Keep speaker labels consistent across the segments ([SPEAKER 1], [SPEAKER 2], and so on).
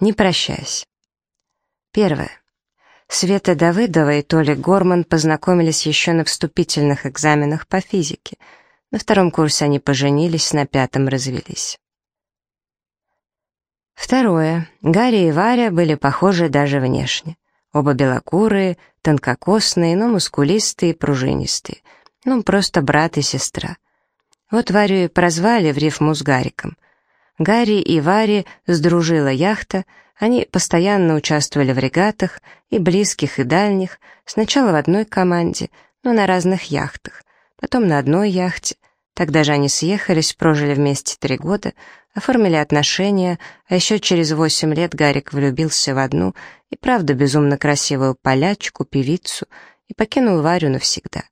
[SPEAKER 1] Не прощаясь. Первое. Света Давыдова и Толя Горман познакомились еще на вступительных экзаменах по физике. На втором курсе они поженились, на пятом развелись. Второе. Гарри и Варя были похожи даже внешне. Оба белокурые, тонкокосные, но мускулистые, пружинистые. Ну, просто брат и сестра. Вот Варю и прозвали в рифму с Гариком. Гарри и Варе сдружила яхта, они постоянно участвовали в регатах, и близких, и дальних, сначала в одной команде, но на разных яхтах, потом на одной яхте. Тогда же они съехались, прожили вместе три года, оформили отношения, а еще через восемь лет Гарик влюбился в одну и правда безумно красивую полячку, певицу, и покинул Варю навсегда.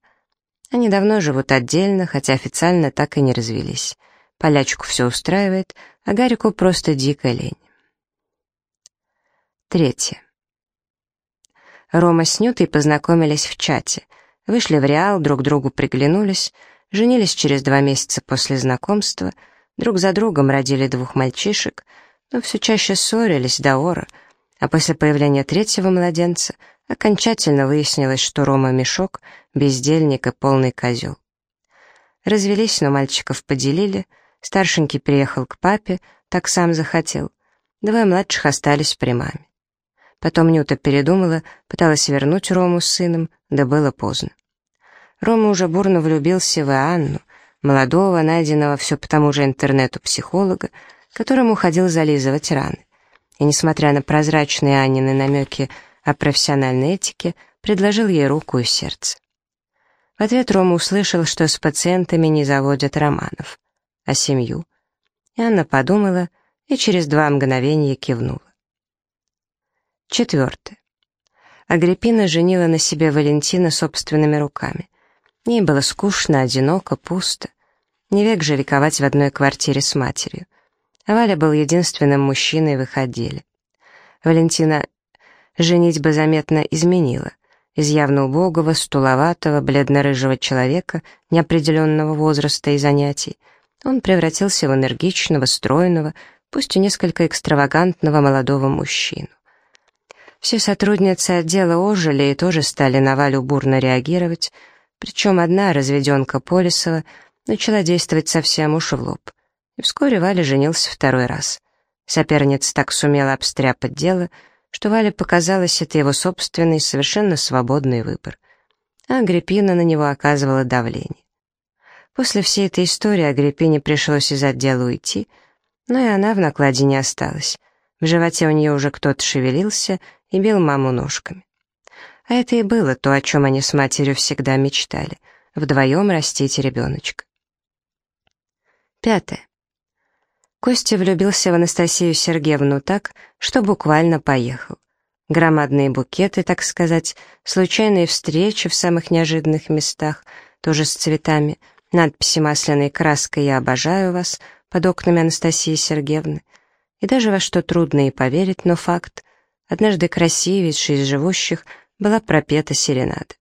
[SPEAKER 1] Они давно живут отдельно, хотя официально так и не развелись. Полячку все устраивает, а Гарику просто дико лень. Третье. Рома с Нютой познакомились в чате, вышли в Реал, друг другу приглянулись, женились через два месяца после знакомства, друг за другом родили двух мальчишек, но все чаще ссорились до ора, а после появления третьего младенца окончательно выяснилось, что Рома мешок, бездельник и полный козел. Развелись, но мальчиков поделили, старшенький приехал к папе, так сам захотел, двое младших остались при маме. Потом Нюта передумала, пыталась вернуть Рому с сыном, да было поздно. Рома уже бурно влюбился в Анну, молодого, найденного все по тому же интернету психолога, которому ходил зализывать раны. И, несмотря на прозрачные Аннины намеки о профессиональной этике, предложил ей руку и сердце. В ответ Рома услышал, что с пациентами не заводят романов, а семью. И Анна подумала и через два мгновения кивнула. Четвертое. Агриппина женила на себе Валентина собственными руками. Ей было скучно, одиноко, пусто. Не век же вековать в одной квартире с матерью. Валя был единственным мужчиной в их отделе. Валентина женитьба заметно изменила. Из явно убогого, стуловатого, бледно-рыжего человека неопределенного возраста и занятий он превратился в энергичного, стройного, пусть и несколько экстравагантного молодого мужчину. Все сотрудницы отдела ожили и тоже стали на Валю бурно реагировать, причем одна, разведенка Полисова, начала действовать совсем уж в лоб. И вскоре Валя женился второй раз. Соперница так сумела обстряпать дело, что Вале показалось это его собственный, совершенно свободный выбор. А Агриппина на него оказывала давление. После всей этой истории Агриппине пришлось из отдела уйти, но и она в накладе не осталась. В животе у нее уже кто-то шевелился и бил маму ножками. А это и было то, о чем они с матерью всегда мечтали — вдвоем растить ребеночка. Пятое. Костя влюбился в Анастасию Сергеевну так, что буквально поехал. Громадные букеты, так сказать, случайные встречи в самых неожиданных местах, тоже с цветами, надписи масляной краской «Я обожаю вас» под окнами Анастасии Сергеевны — и даже во что трудно и поверить, но факт, однажды красивейшей из живущих была пропета серенада.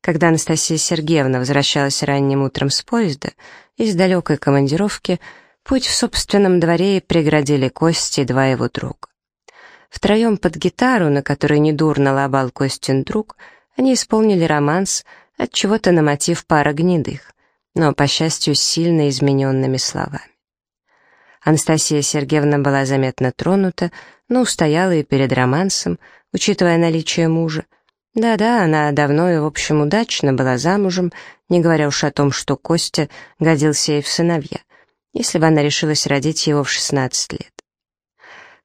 [SPEAKER 1] Когда Анастасия Сергеевна возвращалась ранним утром с поезда, из далекой командировки, путь в собственном дворе преградили Кости и два его друга. Втроем под гитару, на которой недурно лобал Костин друг, они исполнили романс от чего-то на мотив пара гнедых, но, по счастью, сильно измененными словами. Анастасия Сергеевна была заметно тронута, но устояла и перед романсом, учитывая наличие мужа. Да-да, она давно и, в общем, удачно была замужем, не говоря уж о том, что Костя годился ей в сыновья, если бы она решилась родить его в 16 лет.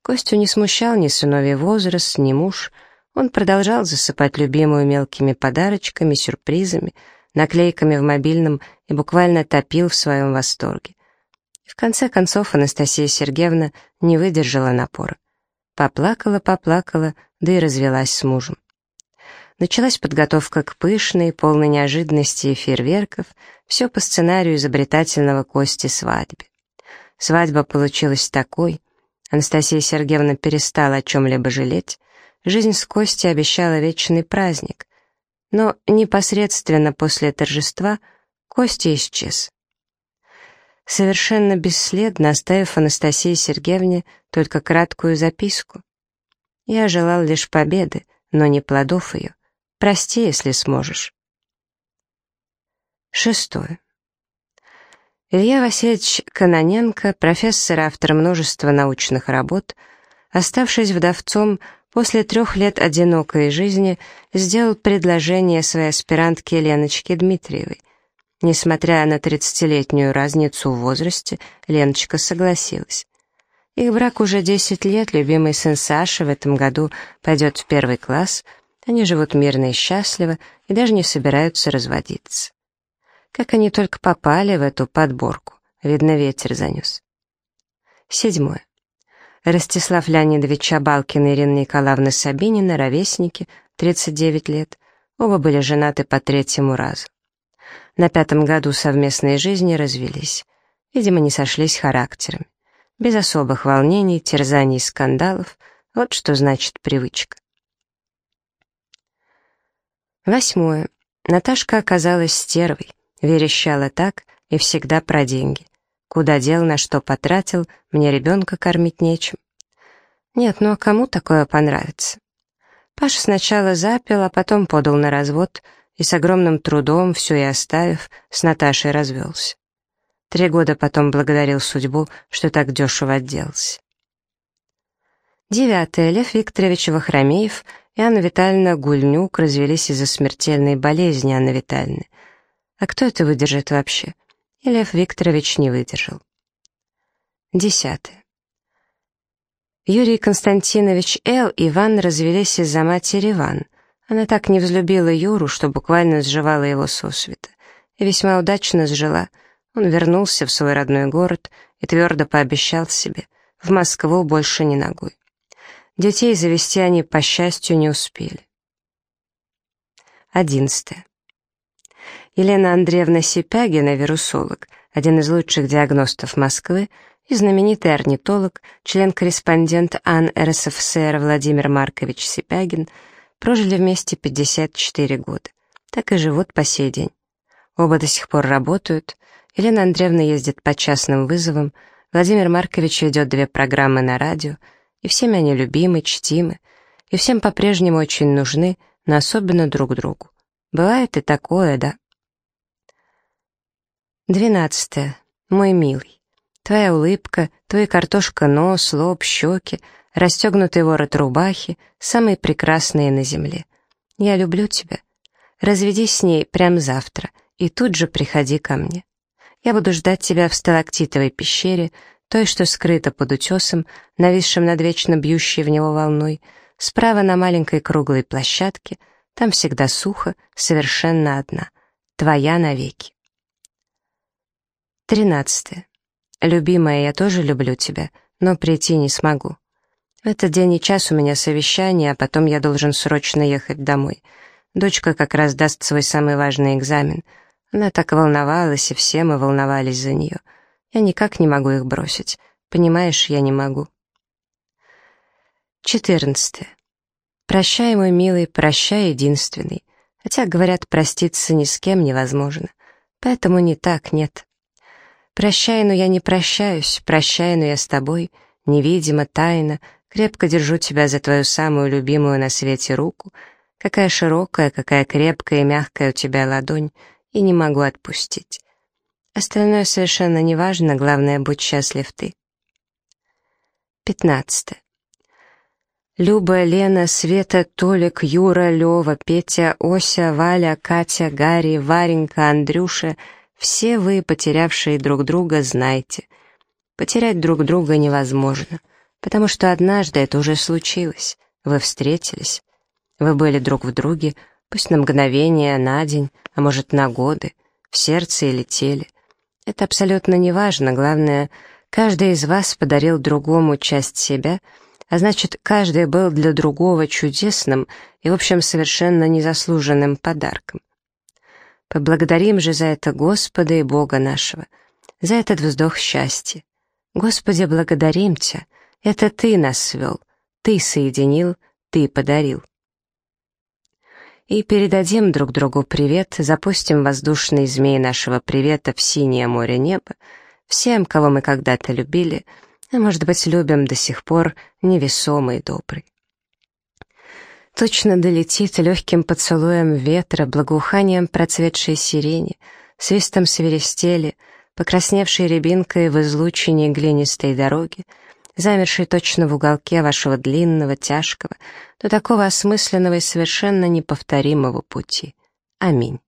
[SPEAKER 1] Костю не смущал ни сыновий возраст, ни муж. Он продолжал засыпать любимую мелкими подарочками, сюрпризами, наклейками в мобильном и буквально топил в своем восторге. В конце концов Анастасия Сергеевна не выдержала напора. Поплакала, поплакала, да и развелась с мужем. Началась подготовка к пышной, полной неожиданности и фейерверков, все по сценарию изобретательного Кости свадьбе. Свадьба получилась такой. Анастасия Сергеевна перестала о чем-либо жалеть. Жизнь с Костей обещала вечный праздник. Но непосредственно после торжества Костя исчез. совершенно бесследно оставив Анастасии Сергеевне только краткую записку. Я желал лишь победы, но не плодов ее. Прости, если сможешь. Шестое. Илья Васильевич Каноненко, профессор автор множества научных работ, оставшись вдовцом после трех лет одинокой жизни, сделал предложение своей аспирантке Леночке Дмитриевой. Несмотря на тридцатилетнюю разницу в возрасте, Леночка согласилась. Их брак уже 10 лет, любимый сын Саши в этом году пойдет в первый класс, они живут мирно и счастливо и даже не собираются разводиться. Как они только попали в эту подборку, видно, ветер занес. Седьмое. Ростислав Леонидович Чабалкин и Ирина Николаевна Сабинина, ровесники, 39 лет, оба были женаты по третьему разу. На пятом году совместной жизни развелись. Видимо, не сошлись характерами. Без особых волнений, терзаний и скандалов. Вот что значит привычка. Восьмое. Наташка оказалась стервой, верещала так и всегда про деньги. Куда дел, на что потратил, мне ребенка кормить нечем. Нет, ну а кому такое понравится? Паша сначала запил, а потом подал на развод — и с огромным трудом, все и оставив, с Наташей развелся. Три года потом благодарил судьбу, что так дешево отделался. Девятое. Лев Викторович Вахромеев и Анна Витальевна Гульнюк развелись из-за смертельной болезни Анны Витальевны. А кто это выдержит вообще? И Лев Викторович не выдержал. Десятое. Юрий Константинович Л. и Иван развелись из-за матери Иван — она так не взлюбила Юру, что буквально сживала его сосвета. И весьма удачно сжила. Он вернулся в свой родной город и твердо пообещал себе, в Москву больше ни ногой. Детей завести они, по счастью, не успели. Одиннадцатое. Елена Андреевна Сипягина, вирусолог, один из лучших диагностов Москвы, и знаменитый орнитолог, член-корреспондент АН РСФСР Владимир Маркович Сипягин — Прожили вместе 54 года. Так и живут по сей день. Оба до сих пор работают. Елена Андреевна ездит по частным вызовам, Владимир Маркович ведет две программы на радио, и всеми они любимы, чтимы, и всем по-прежнему очень нужны, но особенно друг другу. Бывает и такое, да? Двенадцатое. Мой милый. Твоя улыбка, твой картошка нос, лоб, щеки — расстегнутый ворот рубахи, самые прекрасные на земле. Я люблю тебя. Разведись с ней прямо завтра, и тут же приходи ко мне. Я буду ждать тебя в сталактитовой пещере, той, что скрыта под утесом, нависшим над вечно бьющей в него волной, справа на маленькой круглой площадке, там всегда сухо, совершенно одна. Твоя навеки. Тринадцатое. Любимая, я тоже люблю тебя, но прийти не смогу. В этот день и час у меня совещание, а потом я должен срочно ехать домой. Дочка как раз даст свой самый важный экзамен. Она так волновалась, и все мы волновались за нее. Я никак не могу их бросить. Понимаешь, я не могу. 14. Прощай, мой милый, прощай, единственный. Хотя, говорят, проститься ни с кем невозможно. Поэтому не так, нет. Прощай, но я не прощаюсь, прощай, но я с тобой, невидимо, тайно, Крепко держу тебя за твою самую любимую на свете руку. Какая широкая, какая крепкая и мягкая у тебя ладонь, и не могу отпустить. Остальное совершенно не важно, главное, будь счастлив ты. Пятнадцатое. Люба, Лена, Света, Толик, Юра, Лева, Петя, Ося, Валя, Катя, Гарри, Варенька, Андрюша — все вы, потерявшие друг друга, знаете. Потерять друг друга невозможно — потому что однажды это уже случилось. Вы встретились, вы были друг в друге, пусть на мгновение, на день, а может на годы, в сердце или теле. Это абсолютно не важно, главное, каждый из вас подарил другому часть себя, а значит, каждый был для другого чудесным и, в общем, совершенно незаслуженным подарком. Поблагодарим же за это Господа и Бога нашего, за этот вздох счастья. Господи, благодарим Тебя, это ты нас свел, ты соединил, ты подарил. И передадим друг другу привет, запустим воздушные змеи нашего привета в синее море неба, всем, кого мы когда-то любили, а может быть, любим до сих пор, невесомый и добрый. Точно долетит легким поцелуем ветра, благоуханием процветшей сирени, свистом свиристели, покрасневшей рябинкой в излучине глинистой дороги, замершей точно в уголке вашего длинного, тяжкого, до такого осмысленного и совершенно неповторимого пути. Аминь.